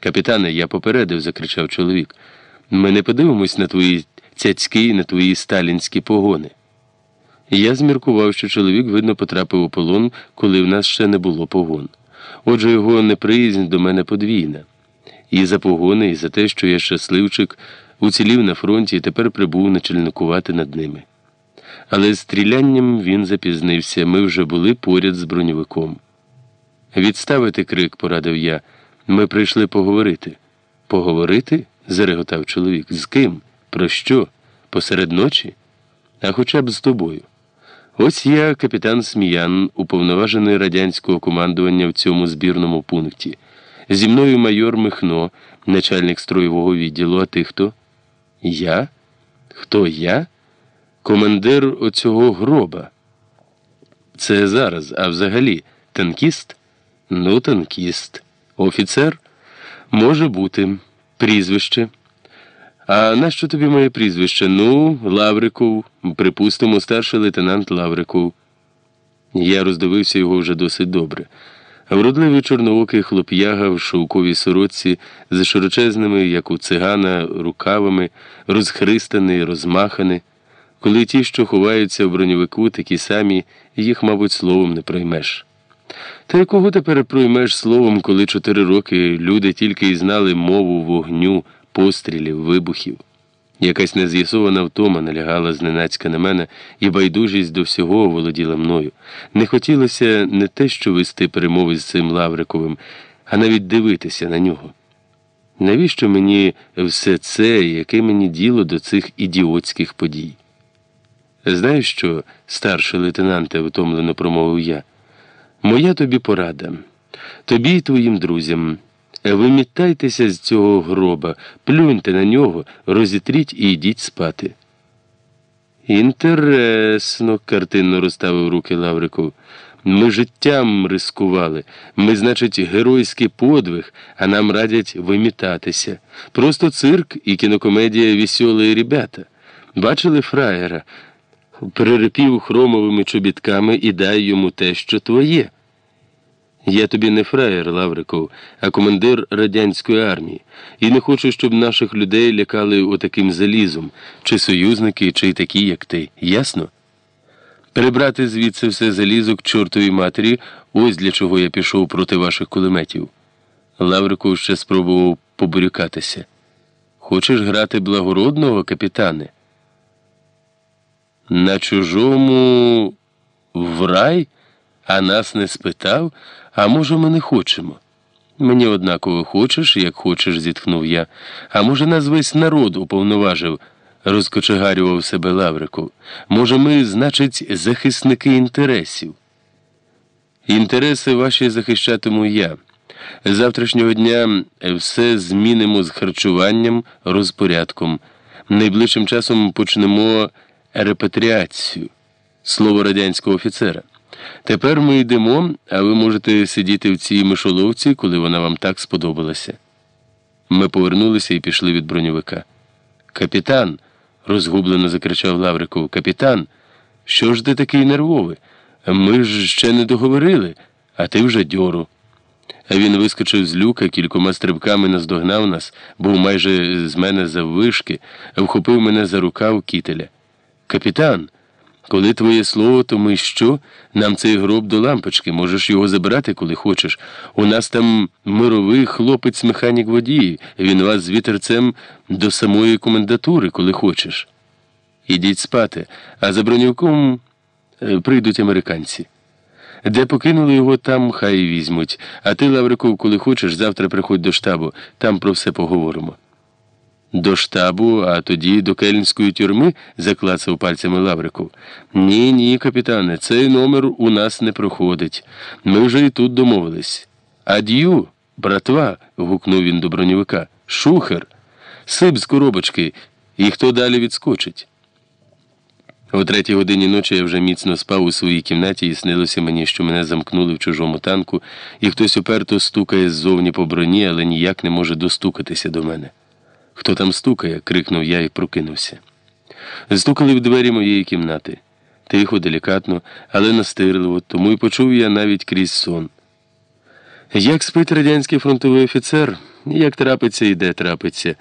Капітане, я попередив, закричав чоловік. Ми не подивимось на твої цяцьки і на твої сталінські погони. Я зміркував, що чоловік, видно, потрапив у полон, коли в нас ще не було погон. Отже, його неприязнь до мене подвійна. І за погони, і за те, що я щасливчик, уцілів на фронті і тепер прибув начальникувати над ними. Але з стрілянням він запізнився, ми вже були поряд з броньовиком. Відставити крик, порадив я. Ми прийшли поговорити. Поговорити? зареготав чоловік. З ким? Про що? Посеред ночі? А хоча б з тобою. Ось я, капітан Сміян, уповноважений радянського командування в цьому збірному пункті. Зі мною майор Михно, начальник строєвого відділу. А ти хто? Я? Хто я? Командир оцього гроба. Це зараз, а взагалі, танкіст? Ну, танкіст. Офіцер? Може бути. Прізвище. А нащо тобі моє прізвище? Ну, Лавриков, припустимо, старший лейтенант Лавриков. Я роздивився його вже досить добре. Вродливий чорноокий хлоп'яга в шовковій сорочці з широчезними, як у цигана, рукавами, розхристаний, розмаханий. Коли ті, що ховаються в броньовику, такі самі, їх, мабуть, словом не проймеш. Та якого тепер проймеш словом, коли чотири роки люди тільки й знали мову вогню, пострілів, вибухів? Якась нез'ясована втома налягала зненацька на мене, і байдужість до всього володіла мною. Не хотілося не те, що вести перемови з цим Лавриковим, а навіть дивитися на нього. Навіщо мені все це, яке мені діло до цих ідіотських подій? Знаєш що, старший лейтенанте, втомлено промовив я. Моя тобі порада, тобі й твоїм друзям. Вимітайтеся з цього гроба, плюньте на нього, розітріть і йдіть спати. Інтересно, картинно розставив руки Лавриков. Ми життям рискували. Ми, значить, геройський подвиг, а нам радять вимітатися. Просто цирк і кінокомедія «Веселі ребята. Бачили фраєра? Перерипів хромовими чобітками і дай йому те, що твоє. Я тобі не фраєр, Лавриков, а командир радянської армії, і не хочу, щоб наших людей лякали отаким залізом, чи союзники, чи й такі, як ти. Ясно? Перебрати звідси все залізо к чортовій матері, ось для чого я пішов проти ваших кулеметів. Лавриков ще спробував побурюкатися. Хочеш грати благородного, капітане? На чужому в рай, а нас не спитав, а може, ми не хочемо. Мені однаково хочеш, як хочеш, зітхнув я. А може, нас весь народ уповноважив, розкочегарював себе Лаврику. Може, ми, значить, захисники інтересів. Інтереси ваші захищатиму я. Завтрашнього дня все змінимо з харчуванням, розпорядком. Найближчим часом почнемо репатріацію, слово радянського офіцера. Тепер ми йдемо, а ви можете сидіти в цій мишоловці, коли вона вам так сподобалася. Ми повернулися і пішли від броньовика. Капітан, розгублено закричав Лавриков, капітан, що ж ти такий нервовий? Ми ж ще не договорили, а ти вже дьору. А він вискочив з люка, кількома стрибками наздогнав нас, був майже з мене заввишки, вхопив мене за рукав кітеля. Капітан, коли твоє слово, то ми що? Нам цей гроб до лампочки, можеш його забирати, коли хочеш. У нас там мировий хлопець механік водії, він вас з вітерцем до самої комендатури, коли хочеш. Ідіть спати, а за бронівком е, прийдуть американці. Де покинули його, там хай візьмуть. А ти, Лавриков, коли хочеш, завтра приходь до штабу, там про все поговоримо. До штабу, а тоді до кельнської тюрми, заклацав пальцями Лавриков. Ні, ні, капітане, цей номер у нас не проходить. Ми вже і тут домовились. Ад'ю, братва. гукнув він до броньовика. Шухер, сип з коробочки, і хто далі відскочить. О третій годині ночі я вже міцно спав у своїй кімнаті і снилося мені, що мене замкнули в чужому танку, і хтось уперто стукає ззовні по броні, але ніяк не може достукатися до мене. Хто там стукає? крикнув я і прокинувся. Стукали в двері моєї кімнати. Тихо, делікатно, але настирливо, тому й почув я навіть крізь сон. Як спить радянський фронтовий офіцер? Як трапиться і де трапиться.